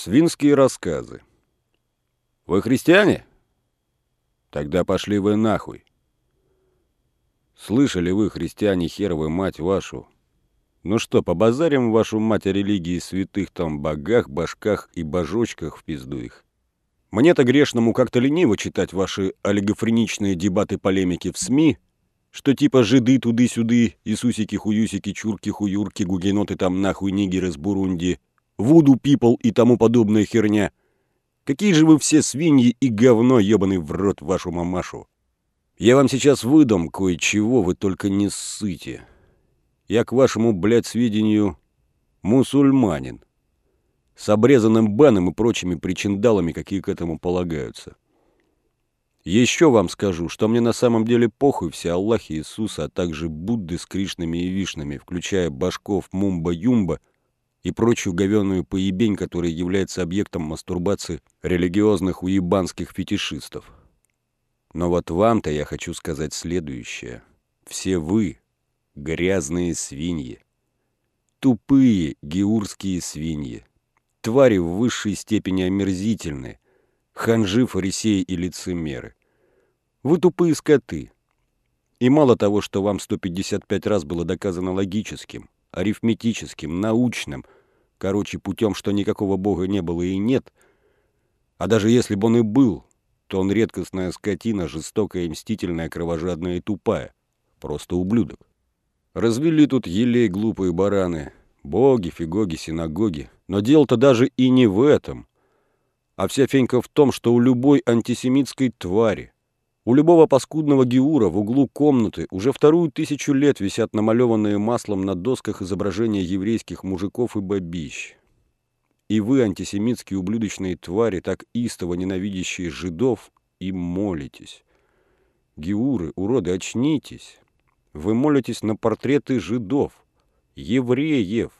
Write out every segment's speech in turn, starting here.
Свинские рассказы. Вы христиане? Тогда пошли вы нахуй. Слышали вы, христиане, херовы, мать вашу? Ну что, побазарим вашу мать о религии святых там богах, башках и божочках в пизду их? Мне-то грешному как-то лениво читать ваши олигофреничные дебаты-полемики в СМИ, что типа жиды туды-сюды, Иисусики-хуюсики, чурки-хуюрки, гугеноты там нахуй нигеры с Бурунди, вуду пипл и тому подобная херня. Какие же вы все свиньи и говно, ебаный в рот вашу мамашу. Я вам сейчас выдам кое-чего, вы только не ссыте. Я к вашему, блядь, сведению мусульманин. С обрезанным баном и прочими причиндалами, какие к этому полагаются. Еще вам скажу, что мне на самом деле похуй все Аллахи Иисуса, а также Будды с Кришнами и Вишнами, включая башков Мумба-Юмба и прочую говеную поебень, которая является объектом мастурбации религиозных уебанских фетишистов. Но вот вам-то я хочу сказать следующее. Все вы — грязные свиньи. Тупые геурские свиньи. Твари в высшей степени омерзительные. Ханжи, фарисеи и лицемеры. Вы тупые скоты. И мало того, что вам 155 раз было доказано логическим, арифметическим, научным, короче, путем, что никакого бога не было и нет, а даже если бы он и был, то он редкостная скотина, жестокая мстительная, кровожадная и тупая. Просто ублюдок. Развели тут елей глупые бараны. Боги, фигоги, синагоги. Но дело-то даже и не в этом. А вся фенька в том, что у любой антисемитской твари, у любого паскудного геура в углу комнаты уже вторую тысячу лет висят намалеванные маслом на досках изображения еврейских мужиков и бабищ. И вы, антисемитские ублюдочные твари, так истово ненавидящие жидов, и молитесь. Геуры, уроды, очнитесь. Вы молитесь на портреты жидов, евреев.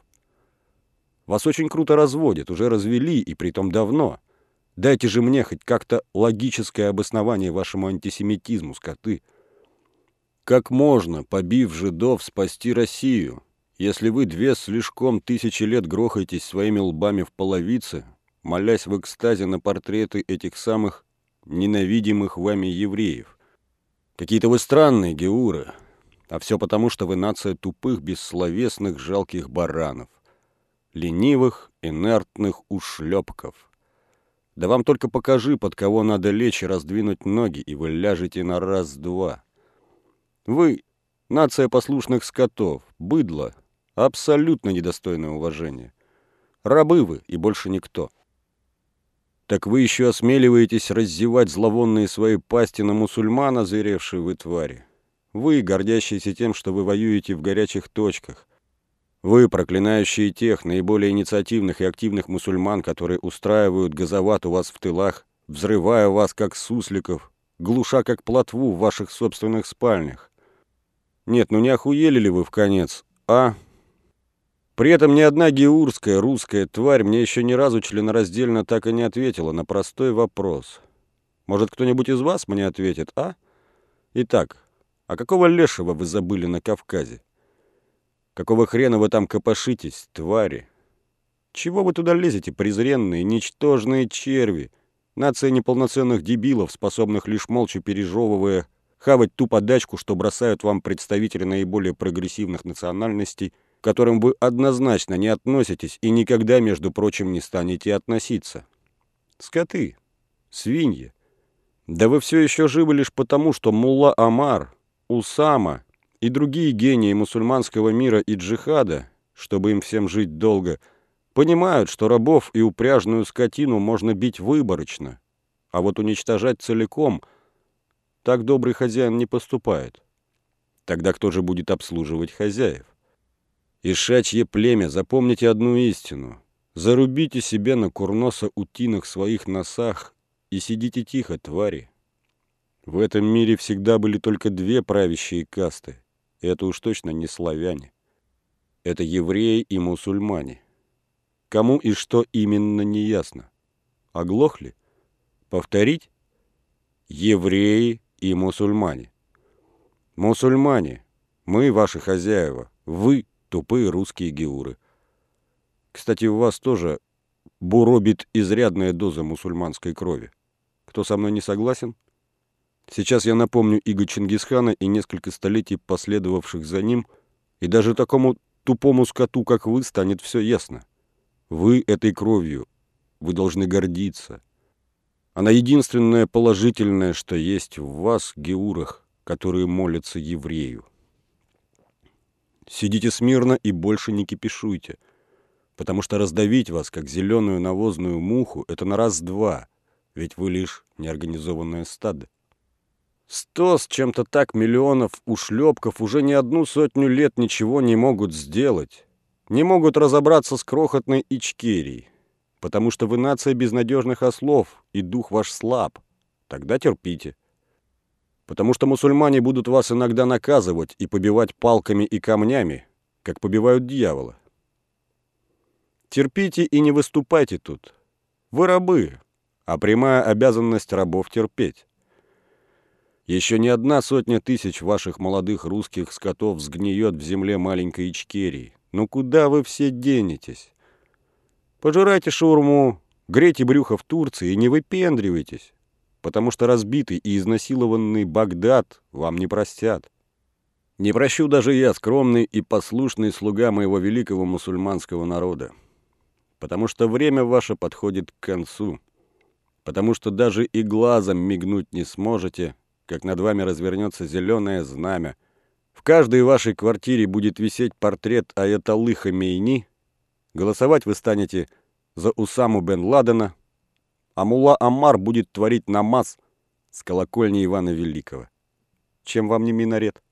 Вас очень круто разводят, уже развели, и притом давно. Дайте же мне хоть как-то логическое обоснование вашему антисемитизму, скоты. Как можно, побив жидов, спасти Россию, если вы две слишком тысячи лет грохаетесь своими лбами в половице, молясь в экстазе на портреты этих самых ненавидимых вами евреев? Какие-то вы странные, Геуры. А все потому, что вы нация тупых, бессловесных, жалких баранов. Ленивых, инертных ушлепков. Да вам только покажи, под кого надо лечь и раздвинуть ноги, и вы ляжете на раз-два. Вы — нация послушных скотов, быдло, абсолютно недостойное уважения. Рабы вы, и больше никто. Так вы еще осмеливаетесь раздевать зловонные свои пасти на мусульмана, озверевшие вы твари. Вы, гордящиеся тем, что вы воюете в горячих точках, вы, проклинающие тех наиболее инициативных и активных мусульман, которые устраивают газоват у вас в тылах, взрывая вас как сусликов, глуша как плотву в ваших собственных спальнях. Нет, ну не охуели ли вы в конец, а? При этом ни одна геурская русская тварь мне еще ни разу членораздельно так и не ответила на простой вопрос. Может, кто-нибудь из вас мне ответит, а? Итак, а какого лешего вы забыли на Кавказе? Какого хрена вы там копошитесь, твари? Чего вы туда лезете, презренные, ничтожные черви? Нация неполноценных дебилов, способных лишь молча пережевывая, хавать ту подачку, что бросают вам представители наиболее прогрессивных национальностей, к которым вы однозначно не относитесь и никогда, между прочим, не станете относиться. Скоты, свиньи. Да вы все еще живы лишь потому, что Мулла Амар, Усама и другие гении мусульманского мира и джихада, чтобы им всем жить долго, понимают, что рабов и упряжную скотину можно бить выборочно, а вот уничтожать целиком так добрый хозяин не поступает. Тогда кто же будет обслуживать хозяев? Ишачье племя, запомните одну истину. Зарубите себе на курноса утиных своих носах и сидите тихо, твари. В этом мире всегда были только две правящие касты это уж точно не славяне. Это евреи и мусульмане. Кому и что именно не ясно. Оглохли? Повторить? Евреи и мусульмане. Мусульмане, мы ваши хозяева, вы тупые русские геуры. Кстати, у вас тоже буробит изрядная доза мусульманской крови. Кто со мной не согласен? Сейчас я напомню иго Чингисхана и несколько столетий последовавших за ним, и даже такому тупому скоту, как вы, станет все ясно. Вы этой кровью, вы должны гордиться. Она единственная положительная, что есть в вас, геурах, которые молятся еврею. Сидите смирно и больше не кипишуйте, потому что раздавить вас, как зеленую навозную муху, это на раз-два, ведь вы лишь неорганизованное стадо. Сто с чем-то так миллионов ушлепков уже не одну сотню лет ничего не могут сделать, не могут разобраться с крохотной Ичкерией, потому что вы нация безнадежных ослов, и дух ваш слаб. Тогда терпите. Потому что мусульмане будут вас иногда наказывать и побивать палками и камнями, как побивают дьявола. Терпите и не выступайте тут. Вы рабы, а прямая обязанность рабов терпеть. Еще не одна сотня тысяч ваших молодых русских скотов сгниет в земле маленькой Ичкерии. Ну куда вы все денетесь? Пожирайте шаурму, грейте брюхо в Турции и не выпендривайтесь, потому что разбитый и изнасилованный Багдад вам не простят. Не прощу даже я, скромный и послушный слуга моего великого мусульманского народа, потому что время ваше подходит к концу, потому что даже и глазом мигнуть не сможете, как над вами развернется зеленое знамя. В каждой вашей квартире будет висеть портрет Аятоллы Хамейни. Голосовать вы станете за Усаму бен Ладена, а Мулла Аммар будет творить намаз с колокольни Ивана Великого. Чем вам не минарет?